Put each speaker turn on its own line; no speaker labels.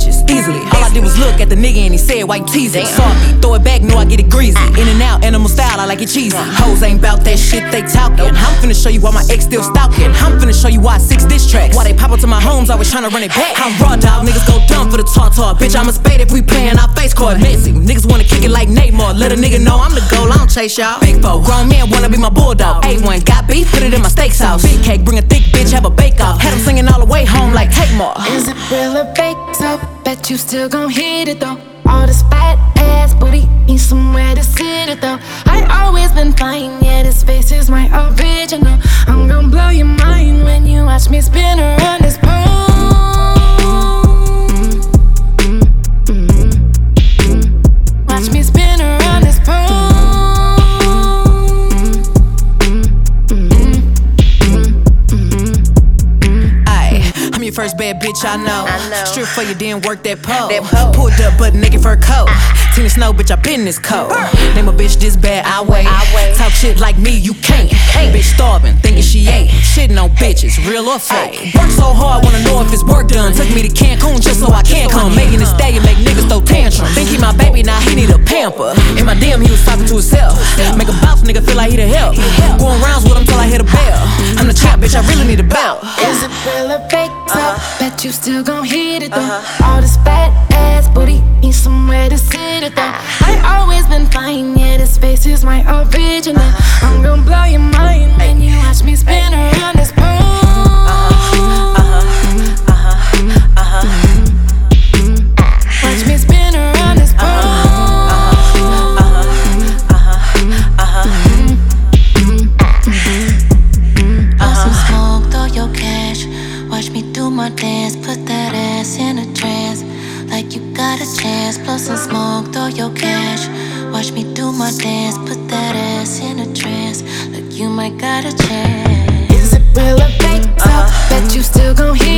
bitches easily. All I did was look at the nigga and he said, Why you teasing? Salty, throw it back, know I get it greasy. In and out, animal style, I like it cheesy. Hoes ain't bout that shit they talking. I'm finna show you why my ex still stalking. I'm finna show you why I six diss tracks. Why they pop up to my homes, always tryna run it back. I'm raw dog, niggas go dumb for the talk. Bitch, I'm a spade if we playin' our face card. Messy, niggas wanna kick it like Neymar. Let a nigga know I'm the goal, I don't chase y'all. Big foe, grown man wanna be my bulldog. A1 got beef, put it in my steak sauce. Big cake, bring a thick bitch, have a bake
it or bet you still gon' hit it though. All this fat ass booty need somewhere to sit it though. I always been fine, yeah. This face is my
first bad bitch I know.
I know.
Strip for you, then work that pole.
That pole.
Pulled up, butt naked fur coat. Ah. Tina Snow, bitch, I been this cold. Name a bitch this bad, I wait.
I wait.
Talk shit like me, you can't. Bitch starving, thinking she ate. Shitting on bitches, real or fake. Work so hard, wanna know if it's work done. Took me to Cancun just so I can come. Making this day and make niggas throw tantrums. Think he my baby, now he need a pamper. In my DM, he was talking to himself. Make a bounce, nigga feel like he the help. Going rounds with him till I hit a bell. I'm the champ, bitch, I really need a belt.
Is it real or fake? So uh-huh. bet you still gon' hit it though. Uh-huh. All this fat ass my
dance, put that ass in a trance. Like you got a chance. Blow some smoke, throw your cash. Watch me do my dance, put that ass in a trance. Like you might got a chance.
Is it real or fake? So uh-huh. bet you still gon' hit